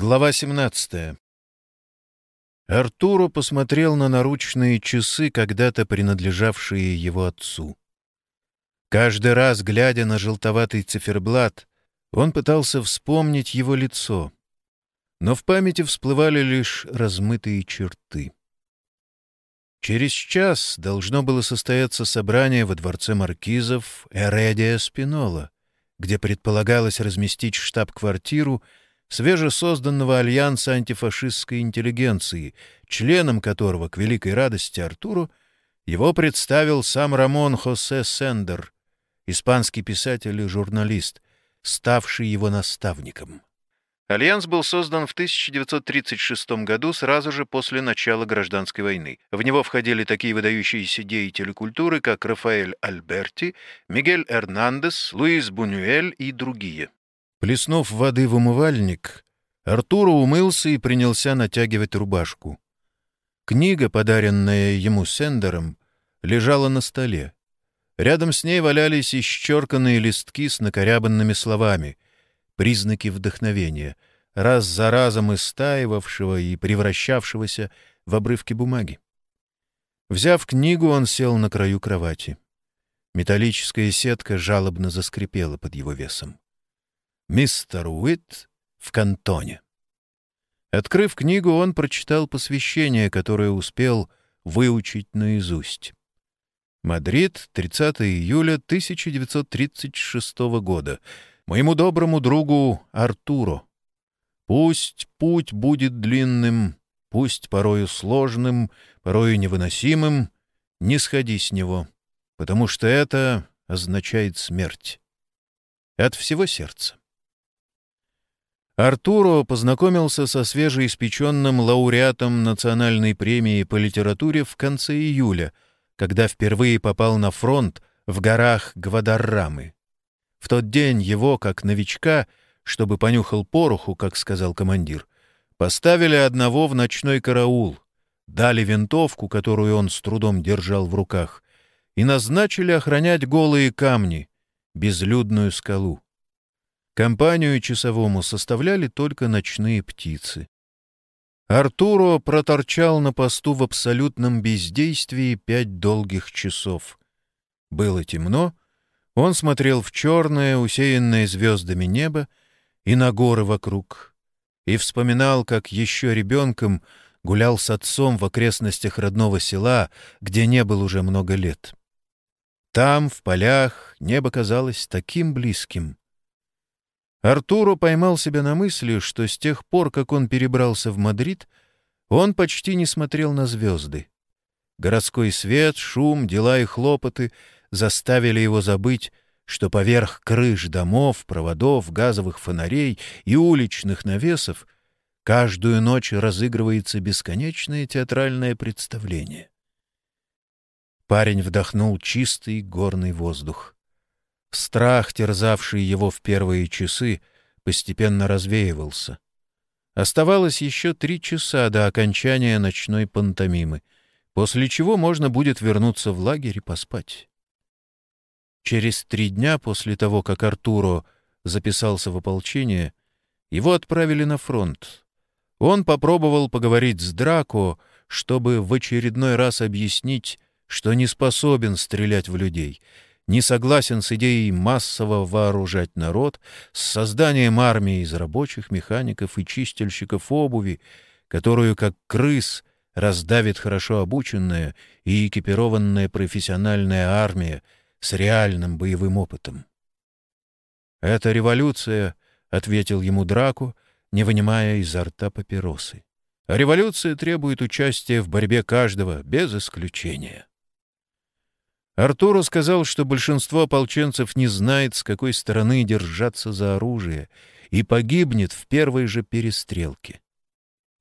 Глава 17. Артуро посмотрел на наручные часы, когда-то принадлежавшие его отцу. Каждый раз, глядя на желтоватый циферблат, он пытался вспомнить его лицо, но в памяти всплывали лишь размытые черты. Через час должно было состояться собрание во дворце маркизов Эредия Спинола, где предполагалось разместить штаб-квартиру свежесозданного альянса антифашистской интеллигенции, членом которого, к великой радости Артуро, его представил сам Рамон Хосе Сендер, испанский писатель и журналист, ставший его наставником. Альянс был создан в 1936 году, сразу же после начала Гражданской войны. В него входили такие выдающиеся деятели культуры, как Рафаэль Альберти, Мигель Эрнандес, Луис Бунюэль и другие. Плеснув воды в умывальник, Артуро умылся и принялся натягивать рубашку. Книга, подаренная ему Сендером, лежала на столе. Рядом с ней валялись исчерканные листки с накорябанными словами, признаки вдохновения, раз за разом истаивавшего и превращавшегося в обрывки бумаги. Взяв книгу, он сел на краю кровати. Металлическая сетка жалобно заскрипела под его весом. Мистер Уит в кантоне. Открыв книгу, он прочитал посвящение, которое успел выучить наизусть. Мадрид, 30 июля 1936 года. Моему доброму другу Артуру. Пусть путь будет длинным, пусть порою сложным, порою невыносимым, не сходи с него, потому что это означает смерть. От всего сердца. Артуро познакомился со свежеиспеченным лауреатом национальной премии по литературе в конце июля, когда впервые попал на фронт в горах Гвадаррамы. В тот день его, как новичка, чтобы понюхал пороху, как сказал командир, поставили одного в ночной караул, дали винтовку, которую он с трудом держал в руках, и назначили охранять голые камни, безлюдную скалу. Компанию часовому составляли только ночные птицы. Артуро проторчал на посту в абсолютном бездействии пять долгих часов. Было темно, он смотрел в черное, усеянное звездами небо и на горы вокруг, и вспоминал, как еще ребенком гулял с отцом в окрестностях родного села, где не был уже много лет. Там, в полях, небо казалось таким близким. Артуро поймал себя на мысли, что с тех пор, как он перебрался в Мадрид, он почти не смотрел на звезды. Городской свет, шум, дела и хлопоты заставили его забыть, что поверх крыш домов, проводов, газовых фонарей и уличных навесов каждую ночь разыгрывается бесконечное театральное представление. Парень вдохнул чистый горный воздух. Страх, терзавший его в первые часы, постепенно развеивался. Оставалось еще три часа до окончания ночной пантомимы, после чего можно будет вернуться в лагерь и поспать. Через три дня после того, как Артуро записался в ополчение, его отправили на фронт. Он попробовал поговорить с Драко, чтобы в очередной раз объяснить, что не способен стрелять в людей — не согласен с идеей массово вооружать народ, с созданием армии из рабочих, механиков и чистильщиков обуви, которую, как крыс, раздавит хорошо обученная и экипированная профессиональная армия с реальным боевым опытом. «Это революция», — ответил ему Драку, не вынимая изо рта папиросы. «А революция требует участия в борьбе каждого, без исключения». Артуру сказал, что большинство ополченцев не знает, с какой стороны держаться за оружие, и погибнет в первой же перестрелке.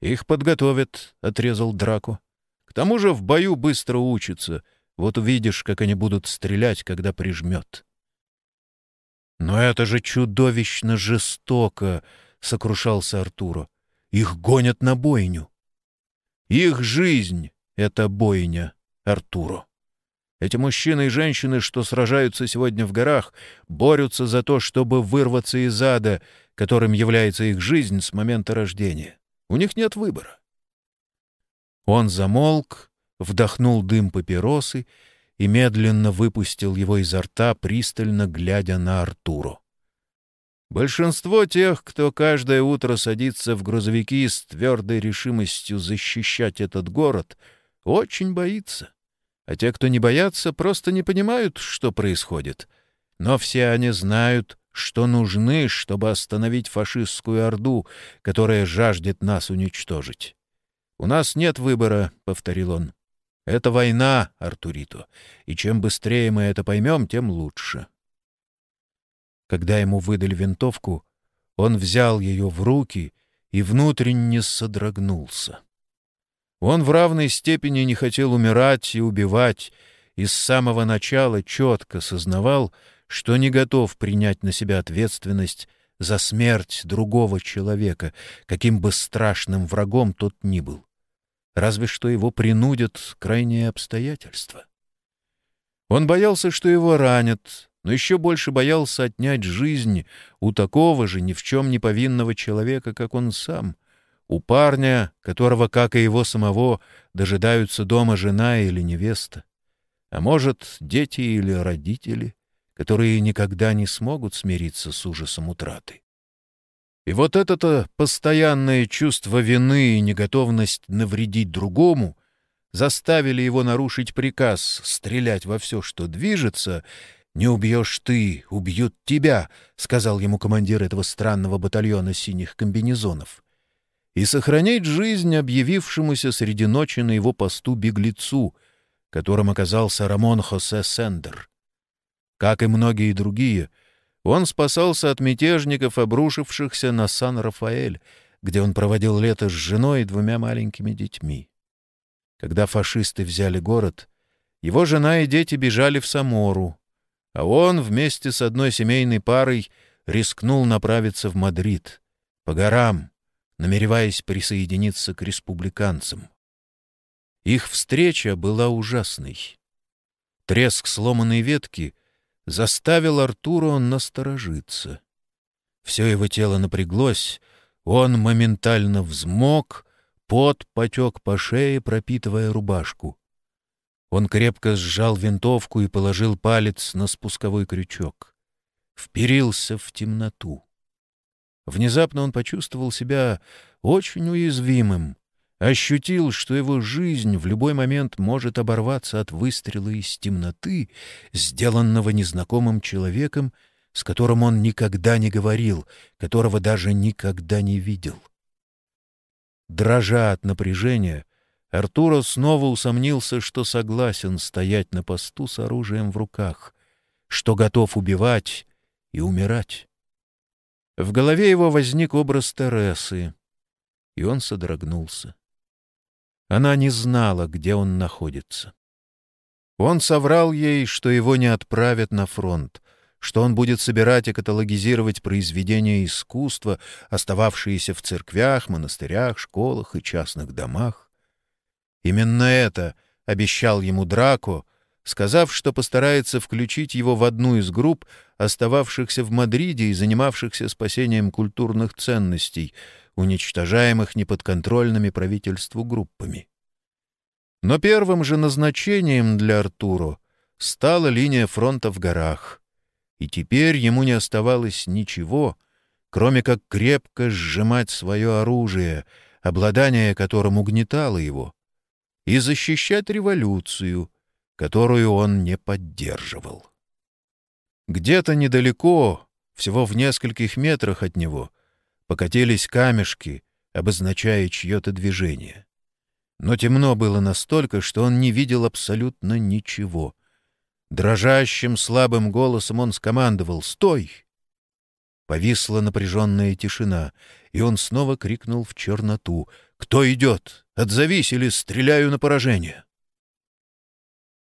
«Их подготовят», — отрезал Драку. «К тому же в бою быстро учатся. Вот увидишь, как они будут стрелять, когда прижмет». «Но это же чудовищно жестоко!» — сокрушался Артуру. «Их гонят на бойню». «Их жизнь — это бойня, Артуру». Эти мужчины и женщины, что сражаются сегодня в горах, борются за то, чтобы вырваться из ада, которым является их жизнь с момента рождения. У них нет выбора. Он замолк, вдохнул дым папиросы и медленно выпустил его изо рта, пристально глядя на Артуру. Большинство тех, кто каждое утро садится в грузовики с твердой решимостью защищать этот город, очень боится. А те, кто не боятся, просто не понимают, что происходит. Но все они знают, что нужны, чтобы остановить фашистскую орду, которая жаждет нас уничтожить. «У нас нет выбора», — повторил он. «Это война, Артурито, и чем быстрее мы это поймем, тем лучше». Когда ему выдали винтовку, он взял ее в руки и внутренне содрогнулся. Он в равной степени не хотел умирать и убивать, и с самого начала четко сознавал, что не готов принять на себя ответственность за смерть другого человека, каким бы страшным врагом тот ни был. Разве что его принудят крайние обстоятельства. Он боялся, что его ранят, но еще больше боялся отнять жизнь у такого же ни в чем не повинного человека, как он сам, у парня, которого, как и его самого, дожидаются дома жена или невеста, а может, дети или родители, которые никогда не смогут смириться с ужасом утраты. И вот это-то постоянное чувство вины и неготовность навредить другому заставили его нарушить приказ стрелять во все, что движется, «Не убьешь ты, убьют тебя», — сказал ему командир этого странного батальона синих комбинезонов. «И сохранять жизнь объявившемуся среди ночи на его посту беглецу, которым оказался Рамон Хосе Сендер. Как и многие другие, он спасался от мятежников, обрушившихся на Сан-Рафаэль, где он проводил лето с женой и двумя маленькими детьми. Когда фашисты взяли город, его жена и дети бежали в Самору, а он вместе с одной семейной парой рискнул направиться в Мадрид, по горам, намереваясь присоединиться к республиканцам. Их встреча была ужасной. Треск сломанной ветки заставил Артуру насторожиться. Все его тело напряглось, он моментально взмок, пот потек по шее, пропитывая рубашку. Он крепко сжал винтовку и положил палец на спусковой крючок. Вперился в темноту. Внезапно он почувствовал себя очень уязвимым, ощутил, что его жизнь в любой момент может оборваться от выстрела из темноты, сделанного незнакомым человеком, с которым он никогда не говорил, которого даже никогда не видел. Дрожа от напряжения, Артуро снова усомнился, что согласен стоять на посту с оружием в руках, что готов убивать и умирать. В голове его возник образ Тересы, и он содрогнулся. Она не знала, где он находится. Он соврал ей, что его не отправят на фронт, что он будет собирать и каталогизировать произведения искусства, остававшиеся в церквях, монастырях, школах и частных домах. Именно это обещал ему Драко, сказав, что постарается включить его в одну из групп, остававшихся в Мадриде и занимавшихся спасением культурных ценностей, уничтожаемых неподконтрольными правительству группами. Но первым же назначением для Артуро стала линия фронта в горах, и теперь ему не оставалось ничего, кроме как крепко сжимать свое оружие, обладание которым угнетало его, и защищать революцию, которую он не поддерживал. Где-то недалеко, всего в нескольких метрах от него, покатились камешки, обозначая чье-то движение. Но темно было настолько, что он не видел абсолютно ничего. Дрожащим слабым голосом он скомандовал «Стой!». Повисла напряженная тишина, и он снова крикнул в черноту «Кто идет? Отзовись или стреляю на поражение!»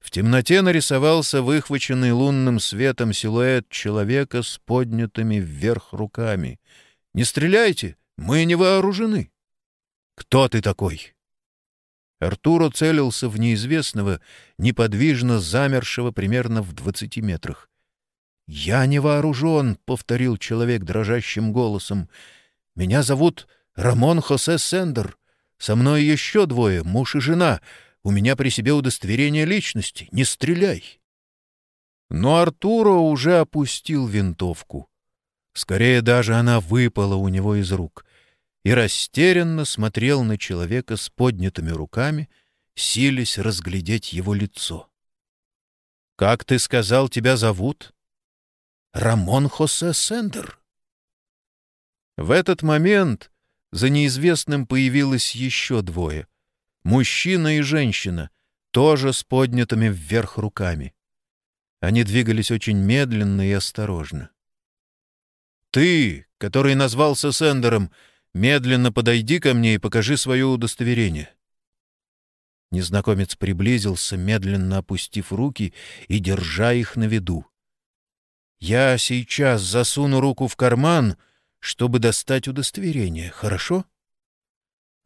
В темноте нарисовался выхваченный лунным светом силуэт человека с поднятыми вверх руками. «Не стреляйте! Мы не вооружены!» «Кто ты такой?» Артуро целился в неизвестного, неподвижно замершего примерно в двадцати метрах. «Я не вооружен», — повторил человек дрожащим голосом. «Меня зовут Рамон Хосе Сендер. Со мной еще двое, муж и жена. У меня при себе удостоверение личности. Не стреляй!» Но Артуро уже опустил винтовку. Скорее даже она выпала у него из рук и растерянно смотрел на человека с поднятыми руками, силясь разглядеть его лицо. «Как ты сказал, тебя зовут?» «Рамон Хосе Сендер». В этот момент за неизвестным появилось еще двое. Мужчина и женщина, тоже с поднятыми вверх руками. Они двигались очень медленно и осторожно. «Ты, который назвался Сендером, медленно подойди ко мне и покажи свое удостоверение». Незнакомец приблизился, медленно опустив руки и держа их на виду. «Я сейчас засуну руку в карман, чтобы достать удостоверение, хорошо?»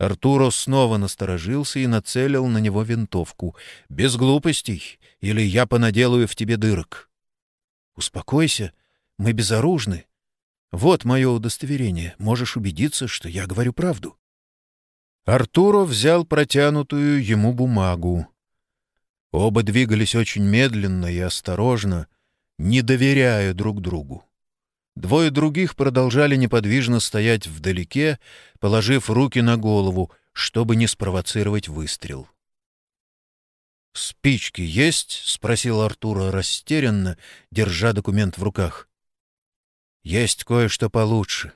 Артуро снова насторожился и нацелил на него винтовку. «Без глупостей, или я понаделаю в тебе дырок». «Успокойся, мы безоружны. Вот мое удостоверение. Можешь убедиться, что я говорю правду». Артуро взял протянутую ему бумагу. Оба двигались очень медленно и осторожно, не доверяя друг другу. Двое других продолжали неподвижно стоять вдалеке, положив руки на голову, чтобы не спровоцировать выстрел. «Спички есть?» — спросил Артура растерянно, держа документ в руках. «Есть кое-что получше».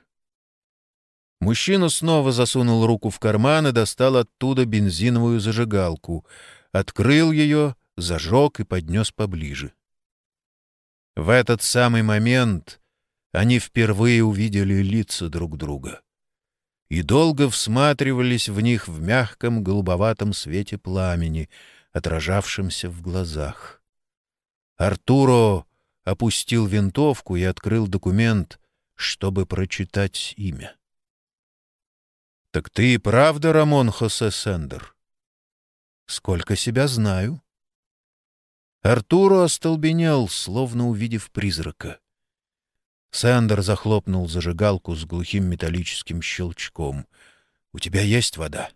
Мужчина снова засунул руку в карман и достал оттуда бензиновую зажигалку, открыл ее, зажег и поднес поближе. В этот самый момент они впервые увидели лица друг друга и долго всматривались в них в мягком голубоватом свете пламени, отражавшемся в глазах. Артуро опустил винтовку и открыл документ, чтобы прочитать имя. — Так ты и правда Рамон Хосе Сендер? — Сколько себя знаю. Артуро остолбенел, словно увидев призрака. Сэндер захлопнул зажигалку с глухим металлическим щелчком. «У тебя есть вода?»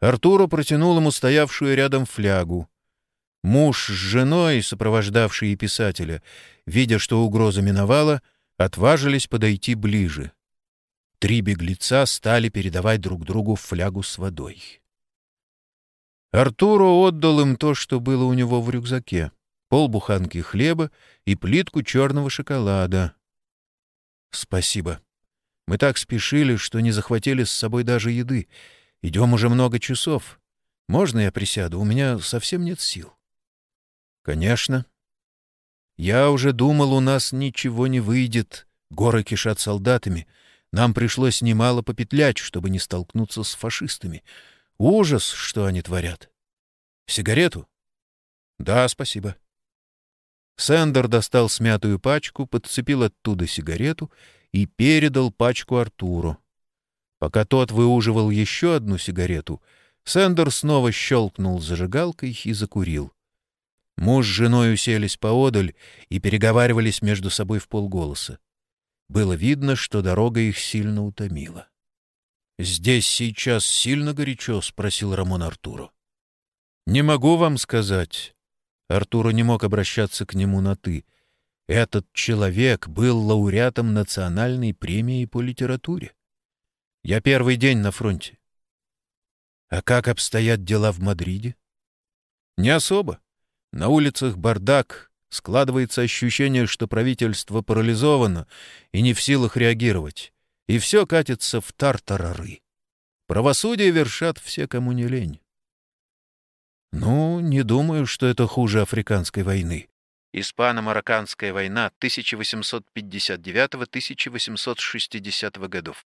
Артуро протянул ему стоявшую рядом флягу. Муж с женой, сопровождавшие писателя, видя, что угроза миновала, отважились подойти ближе. Три беглеца стали передавать друг другу флягу с водой. Артуро отдал им то, что было у него в рюкзаке полбуханки хлеба и плитку черного шоколада. «Спасибо. Мы так спешили, что не захватили с собой даже еды. Идем уже много часов. Можно я присяду? У меня совсем нет сил». «Конечно». «Я уже думал, у нас ничего не выйдет. Горы кишат солдатами. Нам пришлось немало попетлять, чтобы не столкнуться с фашистами. Ужас, что они творят. Сигарету?» «Да, спасибо». Сэндер достал смятую пачку, подцепил оттуда сигарету и передал пачку Артуру. Пока тот выуживал еще одну сигарету, Сэндер снова щелкнул зажигалкой и закурил. Муж с женой уселись поодаль и переговаривались между собой в полголоса. Было видно, что дорога их сильно утомила. «Здесь сейчас сильно горячо?» — спросил Рамон Артуру. «Не могу вам сказать. Артура не мог обращаться к нему на «ты». Этот человек был лауреатом национальной премии по литературе. Я первый день на фронте. А как обстоят дела в Мадриде? Не особо. На улицах бардак, складывается ощущение, что правительство парализовано и не в силах реагировать, и все катится в тартарары. Правосудие вершат все, кому не лень. Ну, не думаю, что это хуже африканской войны. Испано-марокканская война 1859-1860 годов.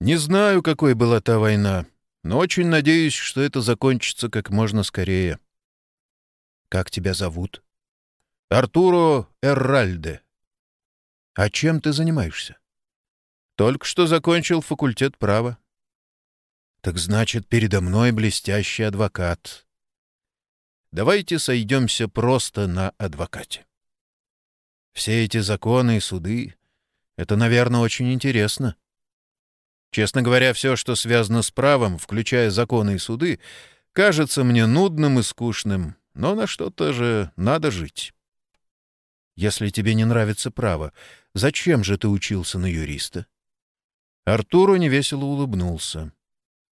Не знаю, какой была та война, но очень надеюсь, что это закончится как можно скорее. Как тебя зовут? Артуро Эрральде. А чем ты занимаешься? Только что закончил факультет права. Так значит, передо мной блестящий адвокат. Давайте сойдемся просто на адвокате. Все эти законы и суды — это, наверное, очень интересно. Честно говоря, все, что связано с правом, включая законы и суды, кажется мне нудным и скучным, но на что-то же надо жить. Если тебе не нравится право, зачем же ты учился на юриста? Артуру невесело улыбнулся.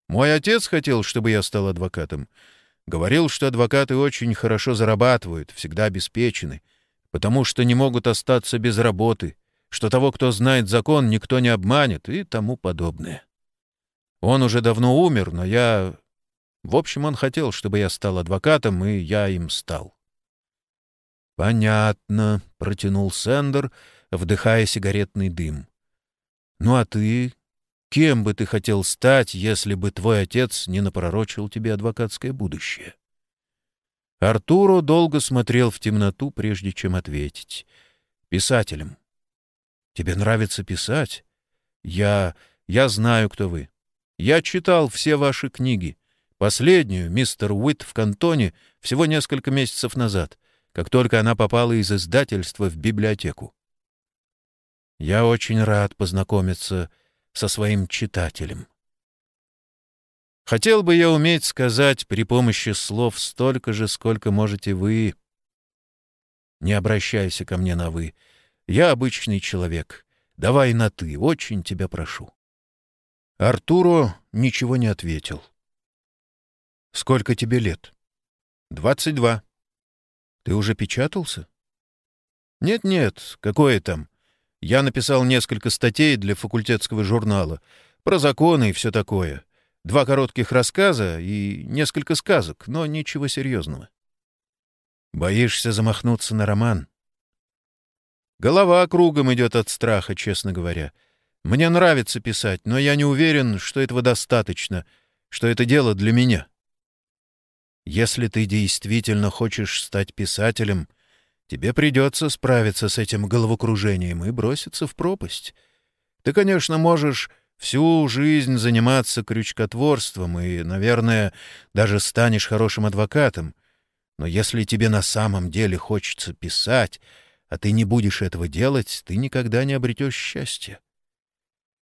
Мой отец хотел, чтобы я стал адвокатом. Говорил, что адвокаты очень хорошо зарабатывают, всегда обеспечены, потому что не могут остаться без работы, что того, кто знает закон, никто не обманет и тому подобное. Он уже давно умер, но я... В общем, он хотел, чтобы я стал адвокатом, и я им стал. «Понятно», — протянул Сендер, вдыхая сигаретный дым. «Ну а ты? Кем бы ты хотел стать, если бы твой отец не напророчил тебе адвокатское будущее?» Артуро долго смотрел в темноту, прежде чем ответить. «Писателем. Тебе нравится писать? Я... я знаю, кто вы. Я читал все ваши книги. Последнюю, мистер Уит в кантоне, всего несколько месяцев назад, как только она попала из издательства в библиотеку. Я очень рад познакомиться со своим читателем. Хотел бы я уметь сказать при помощи слов столько же, сколько можете вы. Не обращайся ко мне на «вы». Я обычный человек. Давай на «ты», очень тебя прошу». Артуро ничего не ответил. «Сколько тебе лет?» «Двадцать два». «Ты уже печатался?» «Нет-нет, какое там. Я написал несколько статей для факультетского журнала. Про законы и все такое. Два коротких рассказа и несколько сказок, но ничего серьезного». «Боишься замахнуться на роман?» Голова кругом идет от страха, честно говоря. Мне нравится писать, но я не уверен, что этого достаточно, что это дело для меня. Если ты действительно хочешь стать писателем, тебе придется справиться с этим головокружением и броситься в пропасть. Ты, конечно, можешь всю жизнь заниматься крючкотворством и, наверное, даже станешь хорошим адвокатом, но если тебе на самом деле хочется писать, а ты не будешь этого делать, ты никогда не обретешь счастья.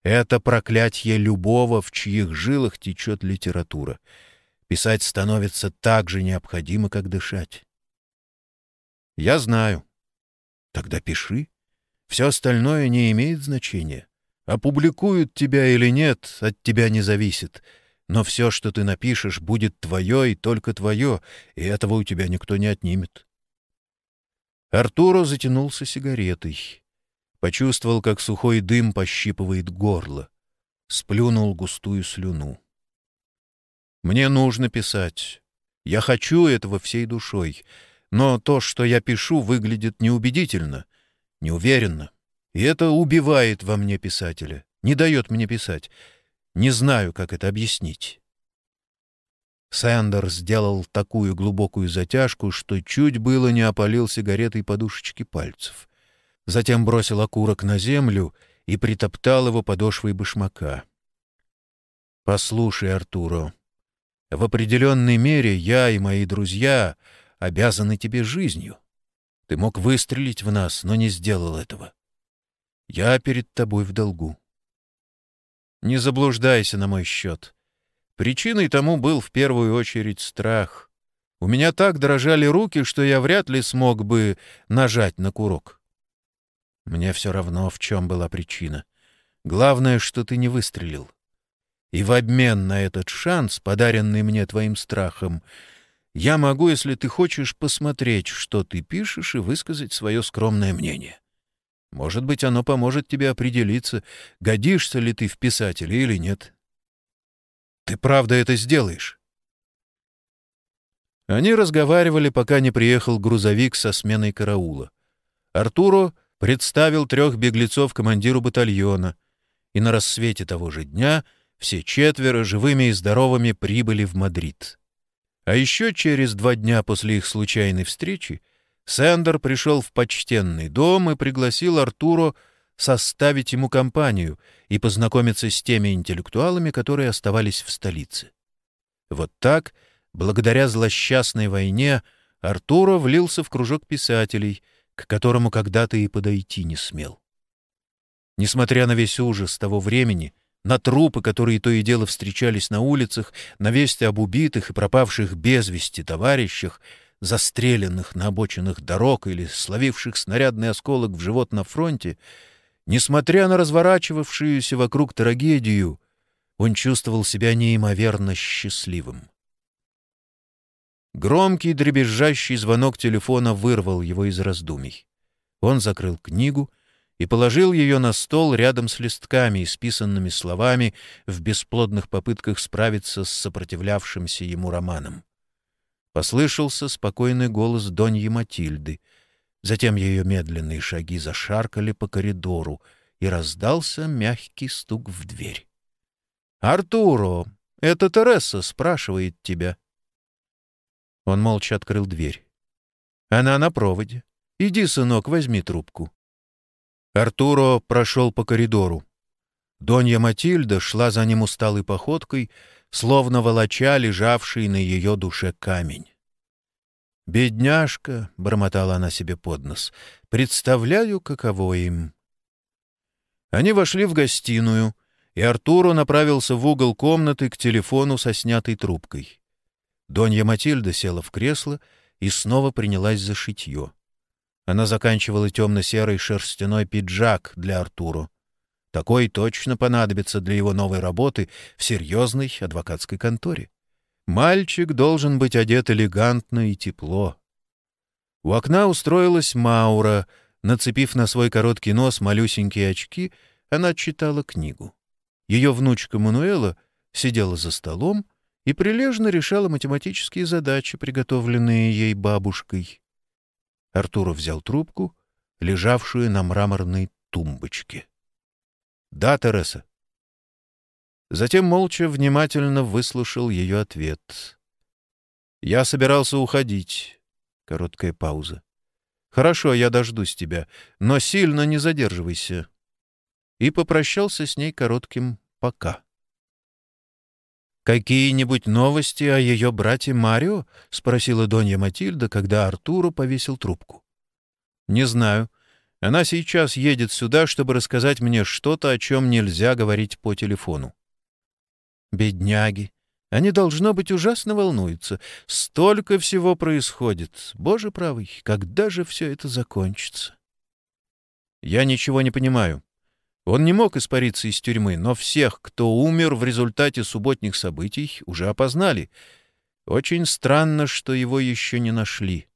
Это проклятие любого, в чьих жилах течет литература. Писать становится так же необходимо, как дышать. Я знаю. Тогда пиши. Все остальное не имеет значения. Опубликуют тебя или нет, от тебя не зависит. Но все, что ты напишешь, будет твое и только твое, и этого у тебя никто не отнимет. Артуро затянулся сигаретой. Почувствовал, как сухой дым пощипывает горло. Сплюнул густую слюну. «Мне нужно писать. Я хочу этого всей душой. Но то, что я пишу, выглядит неубедительно, неуверенно. И это убивает во мне писателя, не дает мне писать. Не знаю, как это объяснить». Сэндер сделал такую глубокую затяжку, что чуть было не опалил сигаретой подушечки пальцев. Затем бросил окурок на землю и притоптал его подошвой башмака. «Послушай, Артуро, в определенной мере я и мои друзья обязаны тебе жизнью. Ты мог выстрелить в нас, но не сделал этого. Я перед тобой в долгу. Не заблуждайся на мой счет. Причиной тому был в первую очередь страх. У меня так дрожали руки, что я вряд ли смог бы нажать на курок. Мне все равно, в чем была причина. Главное, что ты не выстрелил. И в обмен на этот шанс, подаренный мне твоим страхом, я могу, если ты хочешь, посмотреть, что ты пишешь, и высказать свое скромное мнение. Может быть, оно поможет тебе определиться, годишься ли ты в писателе или нет. Ты правда это сделаешь?» Они разговаривали, пока не приехал грузовик со сменой караула. Артуро представил трех беглецов командиру батальона, и на рассвете того же дня все четверо живыми и здоровыми прибыли в Мадрид. А еще через два дня после их случайной встречи Сэндер пришел в почтенный дом и пригласил Артуро составить ему компанию и познакомиться с теми интеллектуалами, которые оставались в столице. Вот так, благодаря злосчастной войне, Артуро влился в кружок писателей, к которому когда-то и подойти не смел. Несмотря на весь ужас того времени, на трупы, которые то и дело встречались на улицах, на вести об убитых и пропавших без вести товарищах, застреленных на обочинах дорог или словивших снарядный осколок в живот на фронте, несмотря на разворачивавшуюся вокруг трагедию, он чувствовал себя неимоверно счастливым. Громкий дребезжащий звонок телефона вырвал его из раздумий. Он закрыл книгу и положил ее на стол рядом с листками, исписанными словами в бесплодных попытках справиться с сопротивлявшимся ему романом. Послышался спокойный голос Доньи Матильды. Затем ее медленные шаги зашаркали по коридору, и раздался мягкий стук в дверь. «Артуро, это Тереса спрашивает тебя». Он молча открыл дверь. «Она на проводе. Иди, сынок, возьми трубку». Артуро прошел по коридору. Донья Матильда шла за ним усталой походкой, словно волоча лежавший на ее душе камень. «Бедняжка!» — бормотала она себе под нос. «Представляю, каково им!» Они вошли в гостиную, и Артуро направился в угол комнаты к телефону со снятой трубкой. Донья Матильда села в кресло и снова принялась за шитье. Она заканчивала темно-серый шерстяной пиджак для Артуру. Такой точно понадобится для его новой работы в серьезной адвокатской конторе. Мальчик должен быть одет элегантно и тепло. У окна устроилась Маура. Нацепив на свой короткий нос малюсенькие очки, она читала книгу. Ее внучка Мануэла сидела за столом и прилежно решала математические задачи, приготовленные ей бабушкой. Артур взял трубку, лежавшую на мраморной тумбочке. «Да, Тереса». Затем молча внимательно выслушал ее ответ. «Я собирался уходить». Короткая пауза. «Хорошо, я дождусь тебя, но сильно не задерживайся». И попрощался с ней коротким «пока». «Какие-нибудь новости о ее брате Марио?» — спросила Донья Матильда, когда Артуру повесил трубку. «Не знаю. Она сейчас едет сюда, чтобы рассказать мне что-то, о чем нельзя говорить по телефону». «Бедняги! Они, должно быть, ужасно волнуются. Столько всего происходит. Боже правый, когда же все это закончится?» «Я ничего не понимаю. Он не мог испариться из тюрьмы, но всех, кто умер в результате субботних событий, уже опознали. Очень странно, что его еще не нашли.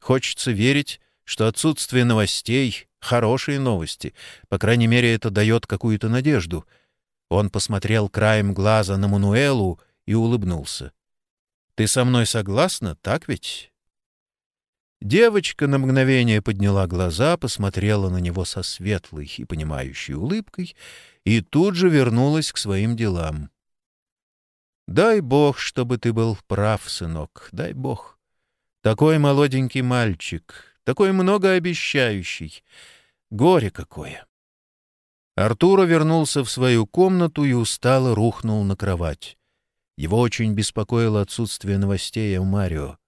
Хочется верить, что отсутствие новостей — хорошие новости. По крайней мере, это дает какую-то надежду. Он посмотрел краем глаза на Мануэлу и улыбнулся. «Ты со мной согласна, так ведь?» Девочка на мгновение подняла глаза, посмотрела на него со светлой и понимающей улыбкой и тут же вернулась к своим делам. «Дай Бог, чтобы ты был прав, сынок, дай Бог. Такой молоденький мальчик, такой многообещающий. Горе какое!» Артура вернулся в свою комнату и устало рухнул на кровать. Его очень беспокоило отсутствие новостей о Марио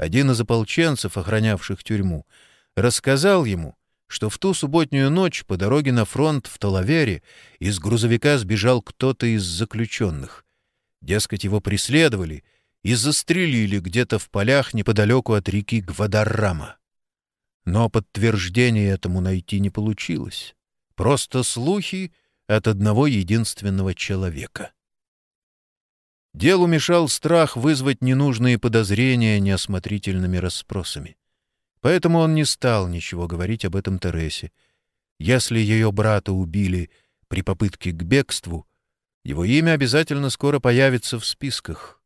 один из ополченцев, охранявших тюрьму, рассказал ему, что в ту субботнюю ночь по дороге на фронт в Талавере из грузовика сбежал кто-то из заключенных. Дескать, его преследовали и застрелили где-то в полях неподалеку от реки Гвадаррама. Но подтверждения этому найти не получилось. Просто слухи от одного единственного человека. Делу мешал страх вызвать ненужные подозрения неосмотрительными расспросами. Поэтому он не стал ничего говорить об этом Тересе. Если ее брата убили при попытке к бегству, его имя обязательно скоро появится в списках.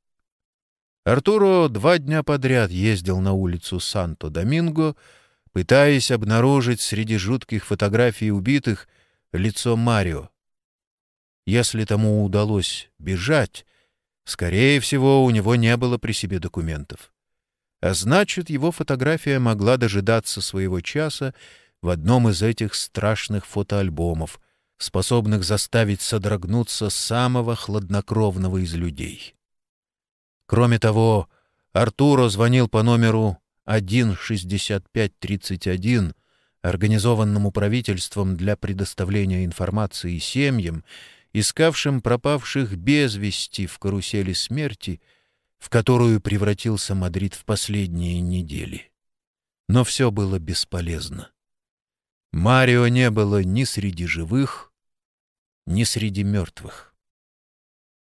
Артуро два дня подряд ездил на улицу Санто-Доминго, пытаясь обнаружить среди жутких фотографий убитых лицо Марио. Если тому удалось бежать, Скорее всего, у него не было при себе документов. А значит, его фотография могла дожидаться своего часа в одном из этих страшных фотоальбомов, способных заставить содрогнуться самого хладнокровного из людей. Кроме того, Артуро звонил по номеру 16531, организованному правительством для предоставления информации семьям, искавшим пропавших без вести в карусели смерти, в которую превратился Мадрид в последние недели. Но все было бесполезно. Марио не было ни среди живых, ни среди мертвых.